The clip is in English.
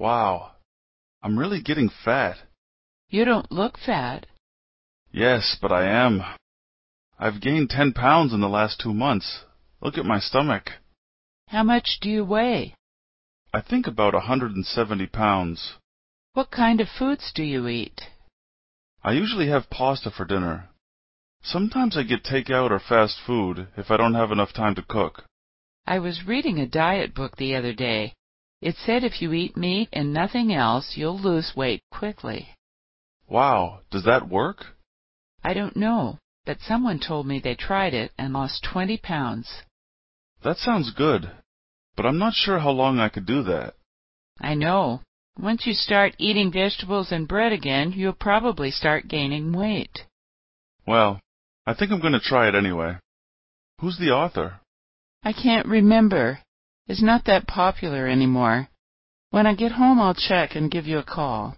Wow, I'm really getting fat. You don't look fat. Yes, but I am. I've gained ten pounds in the last two months. Look at my stomach. How much do you weigh? I think about a hundred and seventy pounds. What kind of foods do you eat? I usually have pasta for dinner. Sometimes I get takeout or fast food if I don't have enough time to cook. I was reading a diet book the other day, it said if you eat meat and nothing else, you'll lose weight quickly. Wow, does that work? I don't know, but someone told me they tried it and lost 20 pounds. That sounds good, but I'm not sure how long I could do that. I know. Once you start eating vegetables and bread again, you'll probably start gaining weight. Well, I think I'm going to try it anyway. Who's the author? I can't remember is not that popular any more. When I get home I'll check and give you a call.